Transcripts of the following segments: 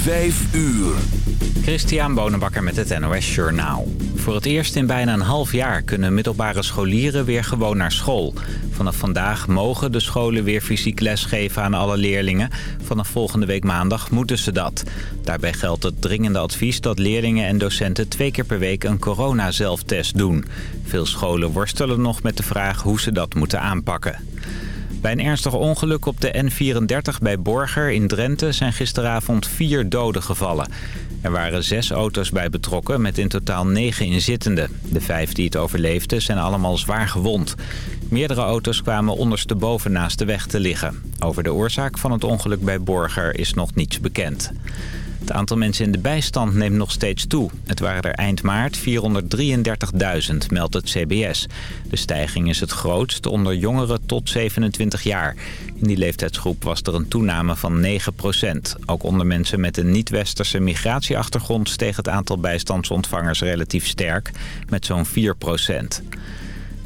Vijf uur. Christian Bonenbakker met het NOS Journaal. Voor het eerst in bijna een half jaar kunnen middelbare scholieren weer gewoon naar school. Vanaf vandaag mogen de scholen weer fysiek lesgeven aan alle leerlingen. Vanaf volgende week maandag moeten ze dat. Daarbij geldt het dringende advies dat leerlingen en docenten twee keer per week een corona-zelftest doen. Veel scholen worstelen nog met de vraag hoe ze dat moeten aanpakken. Bij een ernstig ongeluk op de N34 bij Borger in Drenthe zijn gisteravond vier doden gevallen. Er waren zes auto's bij betrokken met in totaal negen inzittenden. De vijf die het overleefden zijn allemaal zwaar gewond. Meerdere auto's kwamen ondersteboven naast de weg te liggen. Over de oorzaak van het ongeluk bij Borger is nog niets bekend. Het aantal mensen in de bijstand neemt nog steeds toe. Het waren er eind maart 433.000, meldt het CBS. De stijging is het grootst onder jongeren tot 27 jaar. In die leeftijdsgroep was er een toename van 9% Ook onder mensen met een niet-westerse migratieachtergrond... steeg het aantal bijstandsontvangers relatief sterk, met zo'n 4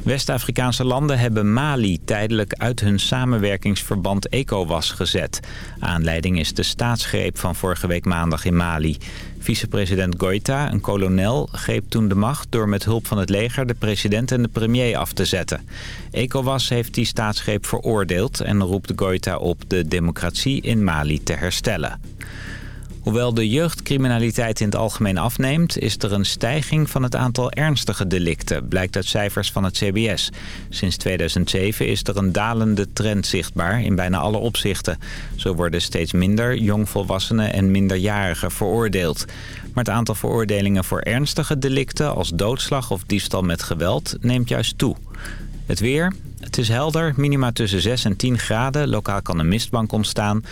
West-Afrikaanse landen hebben Mali tijdelijk uit hun samenwerkingsverband ECOWAS gezet. Aanleiding is de staatsgreep van vorige week maandag in Mali. Vicepresident Goita, een kolonel, greep toen de macht door met hulp van het leger de president en de premier af te zetten. ECOWAS heeft die staatsgreep veroordeeld en roept Goita op de democratie in Mali te herstellen. Hoewel de jeugdcriminaliteit in het algemeen afneemt... is er een stijging van het aantal ernstige delicten... blijkt uit cijfers van het CBS. Sinds 2007 is er een dalende trend zichtbaar in bijna alle opzichten. Zo worden steeds minder jongvolwassenen en minderjarigen veroordeeld. Maar het aantal veroordelingen voor ernstige delicten... als doodslag of diefstal met geweld neemt juist toe. Het weer... Het is helder, minima tussen 6 en 10 graden. Lokaal kan een mistbank ontstaan.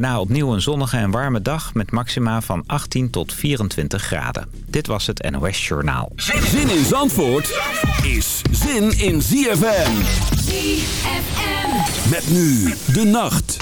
Daarna opnieuw een zonnige en warme dag met maxima van 18 tot 24 graden. Dit was het NOS Journaal. Zin in Zandvoort is zin in ZFM. ZFM. Met nu de nacht.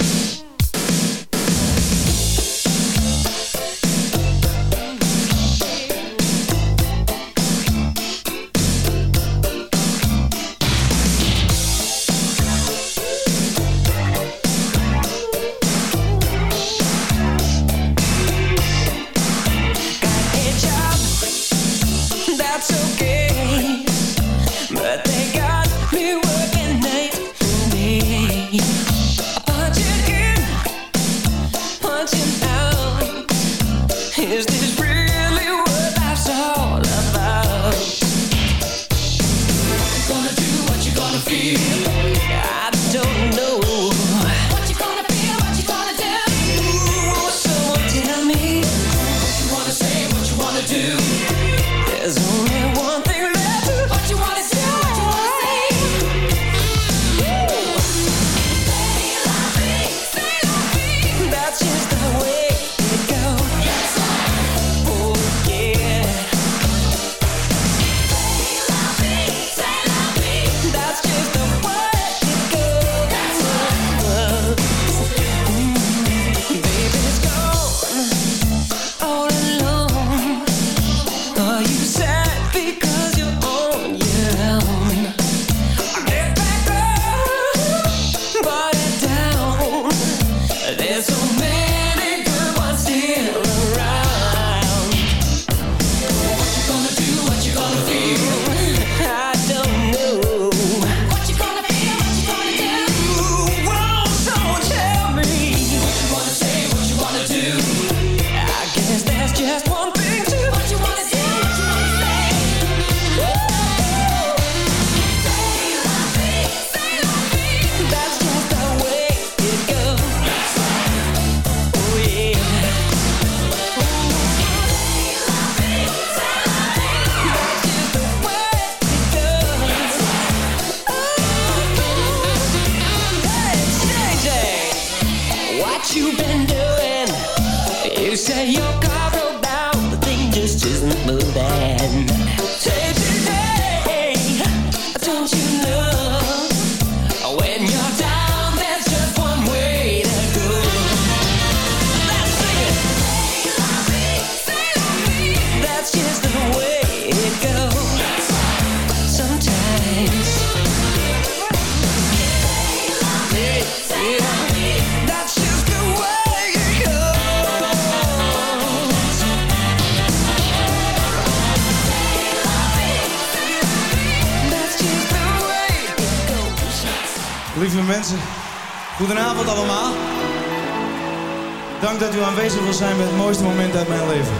U zijn bij het mooiste moment uit mijn leven.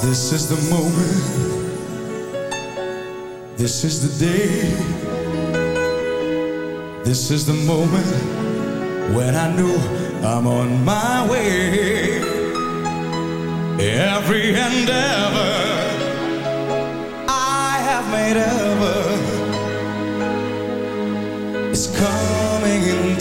This is the moment. This is the day. This is the moment when I know I'm on my way. Every endeavor I have made ever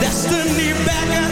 Destiny beckon,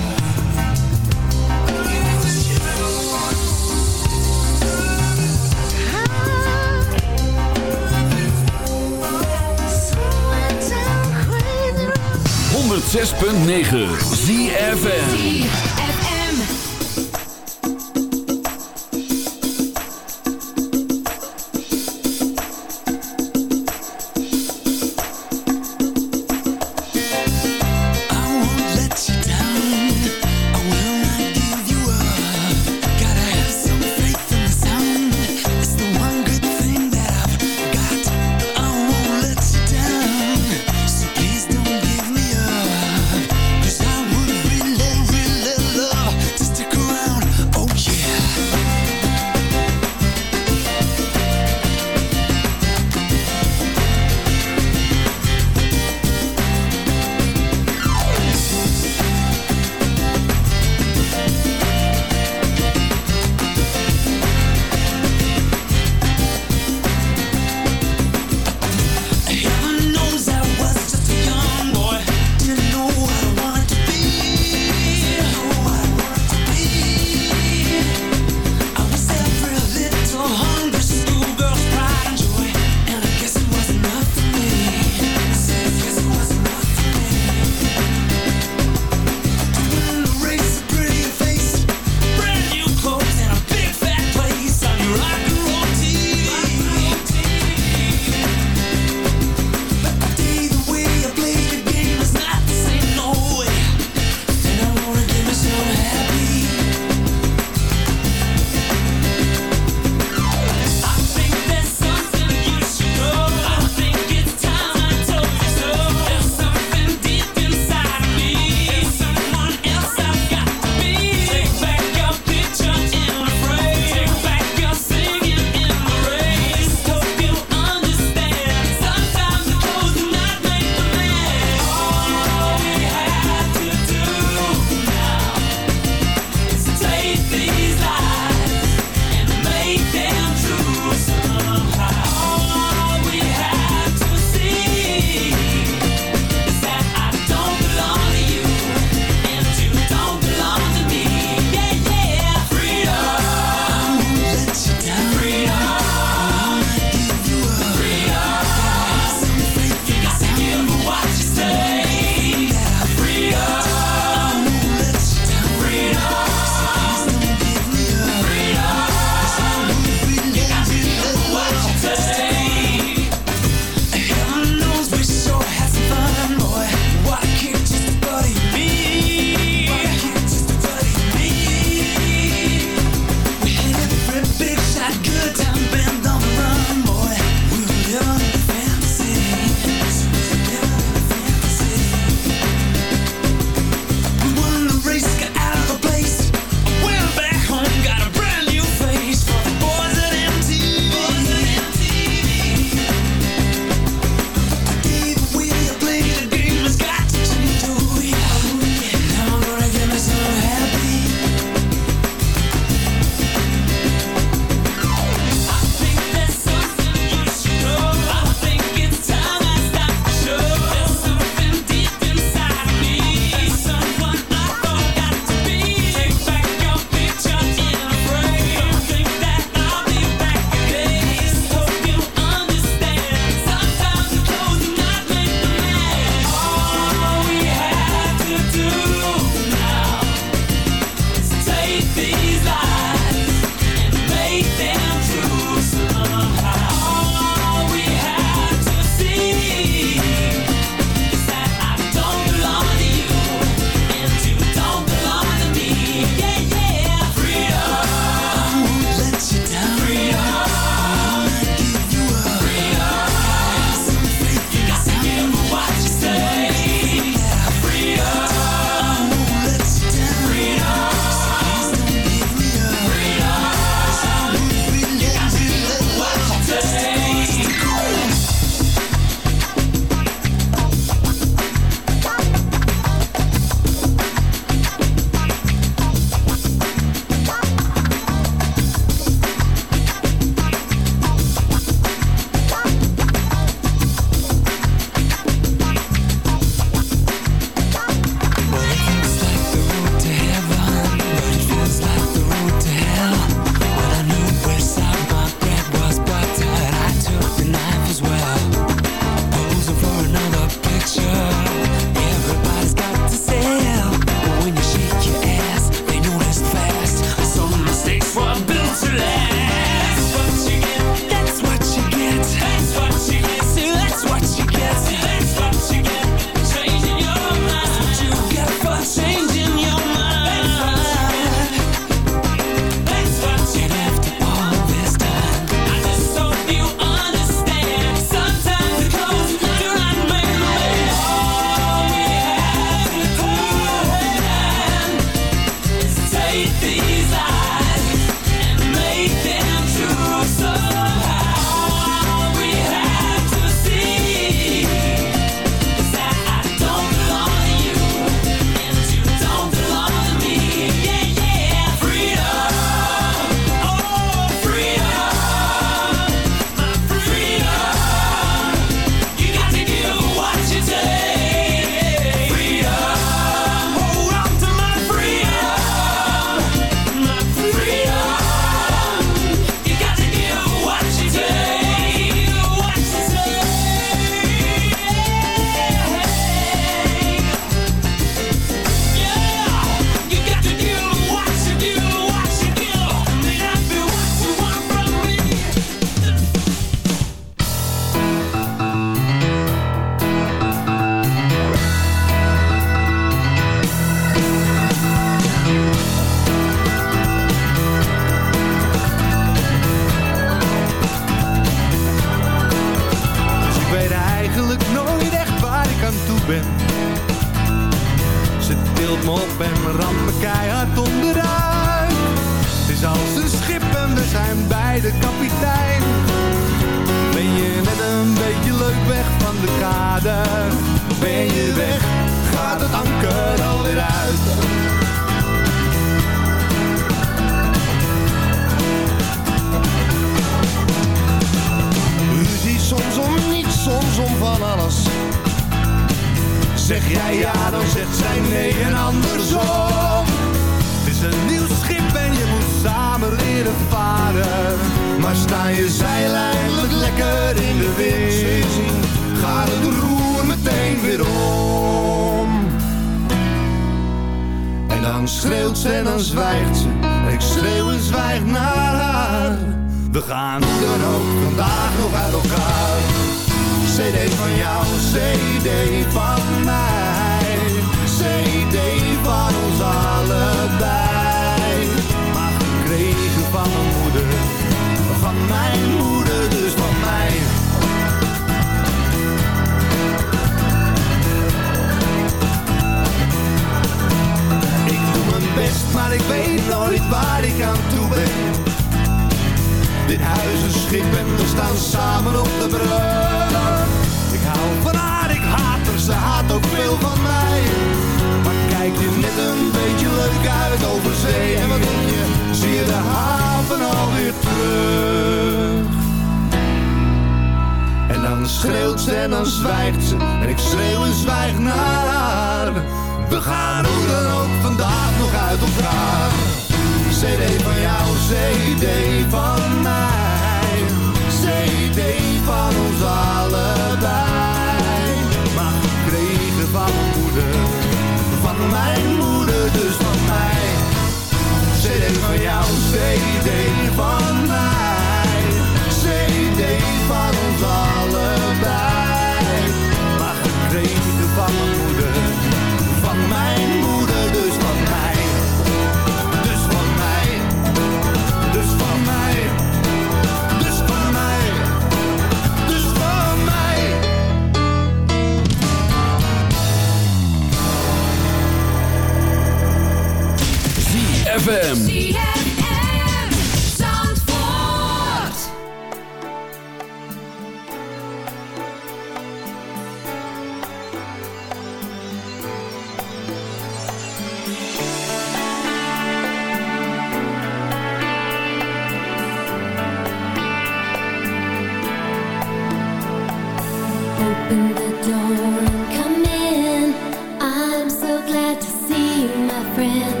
friend.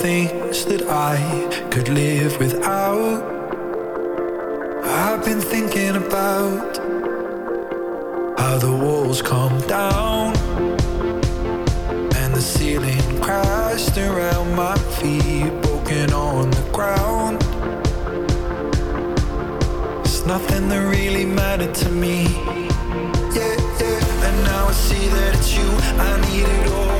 Things that I could live without. I've been thinking about how the walls come down and the ceiling crashed around my feet, broken on the ground. It's nothing that really mattered to me. Yeah, yeah. And now I see that it's you I needed all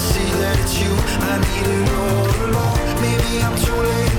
see that it's you I needed all along. Maybe I'm too late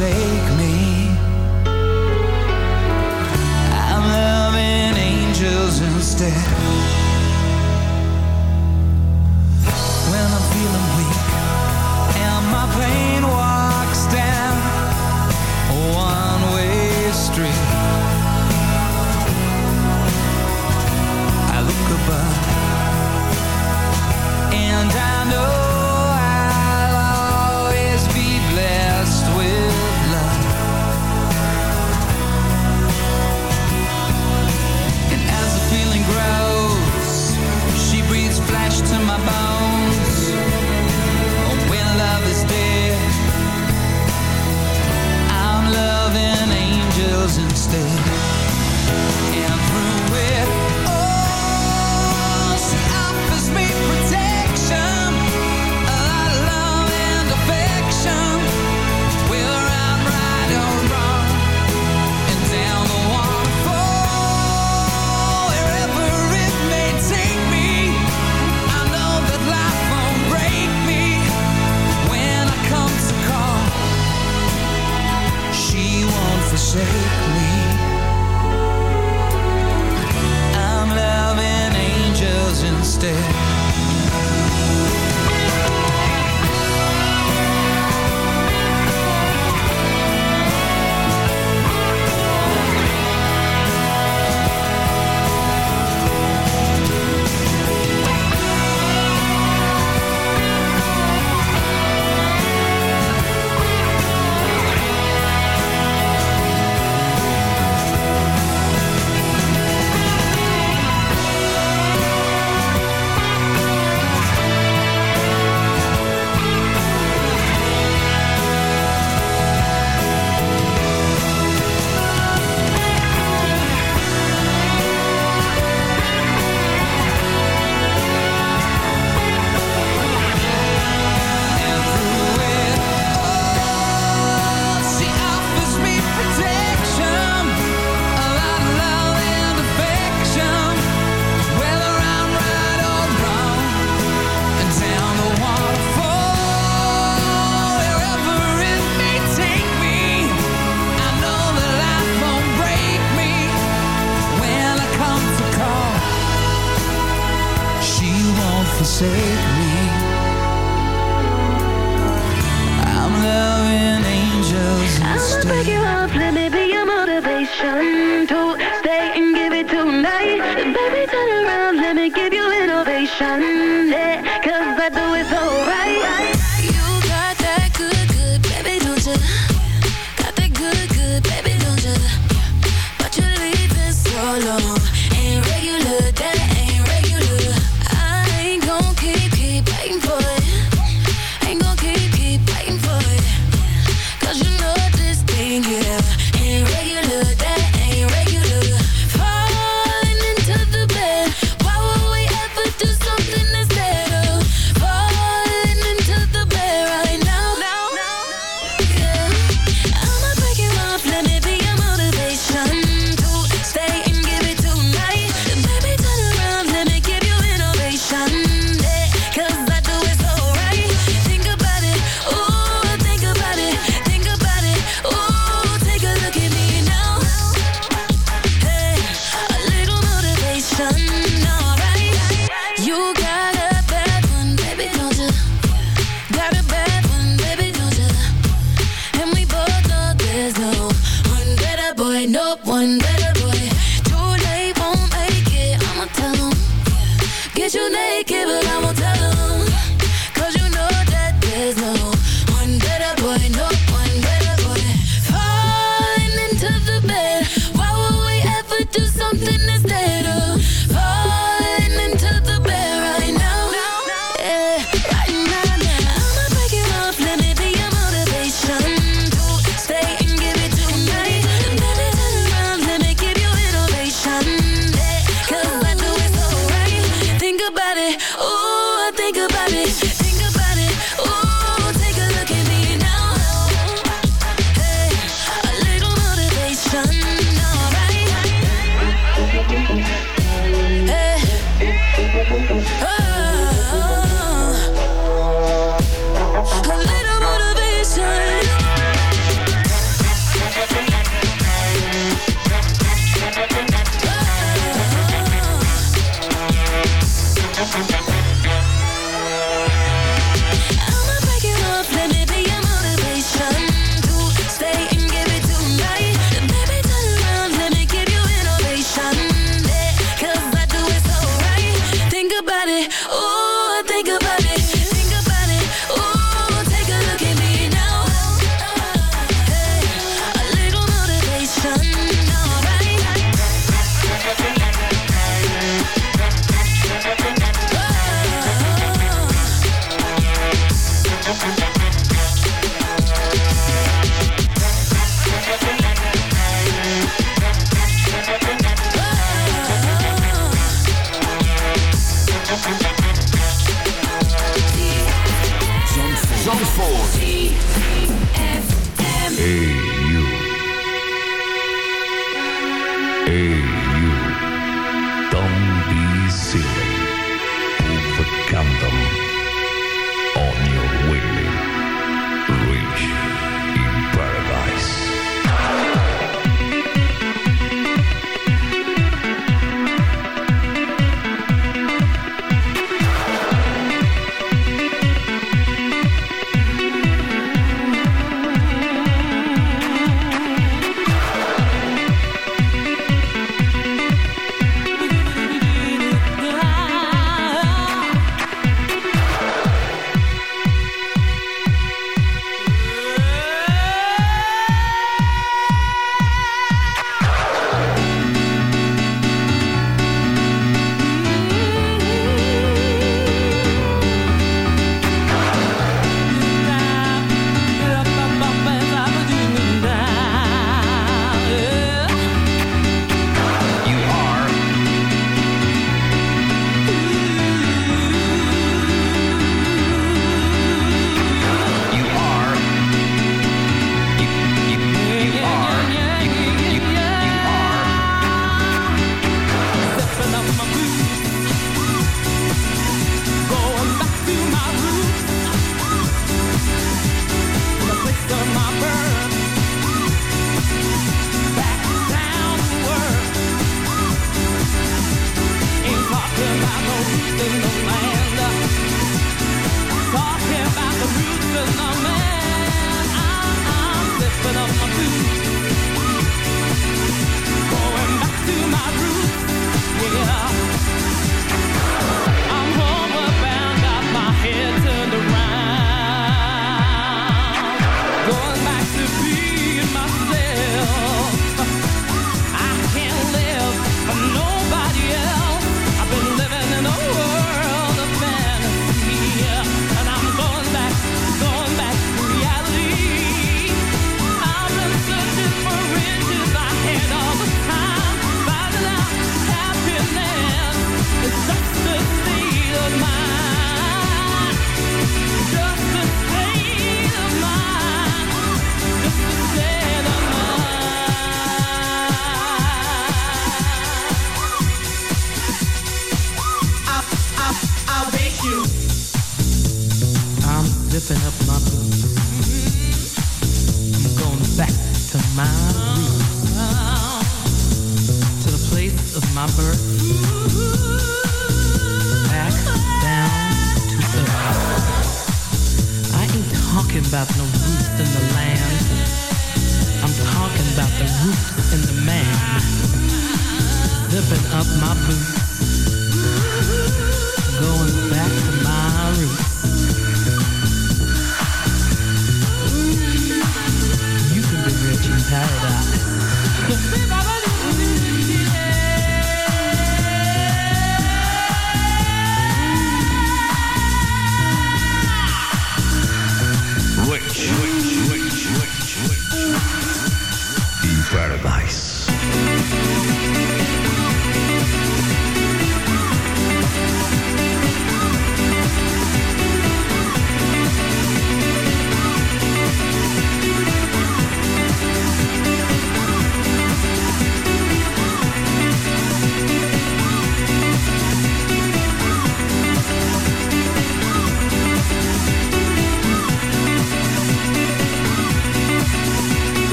won't about it, ooh, think about it,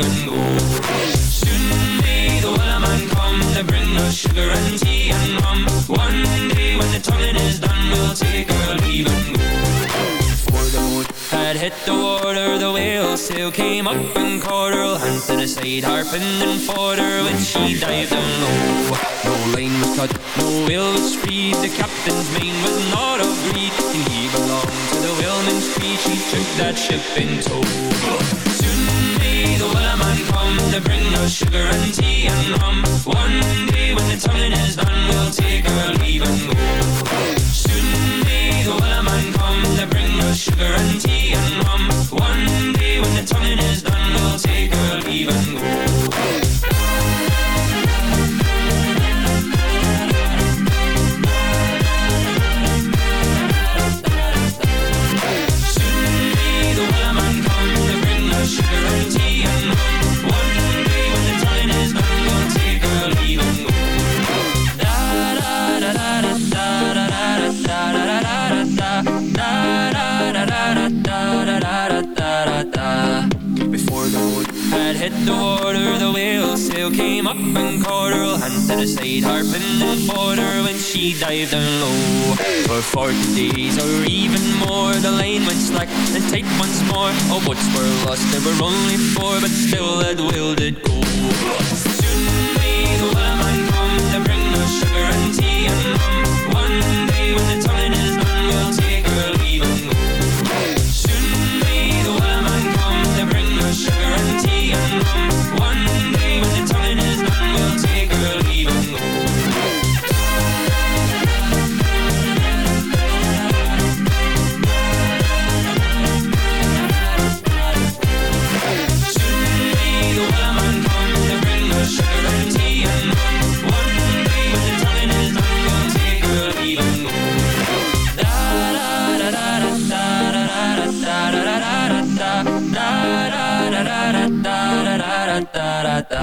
Our go. Soon may the man come to bring us sugar and tea and rum. One day when the tonguing is done, we'll take our leave and go. Before the boat had hit the water, the whale sail came up and caught her hand the side, harping and fought her when she dived down low. No line was cut, no whale was freed. The captain's mane was not of greed, he belonged to the whaleman's creed. She took that ship in tow. The man come to bring us sugar and tea and rum. One day when the tonguing is done, we'll take our leave and go. Soon may the man come to bring us sugar and tea and rum. One day when the tonguing is done, we'll take our leave and go. The water, the whale sail came up and caught her hand to the side, harping fought her when she dived down low. For forty days or even more, the line went slack and tight once more. Oh, All boats were lost, there were only four, but still that whale did go. Da da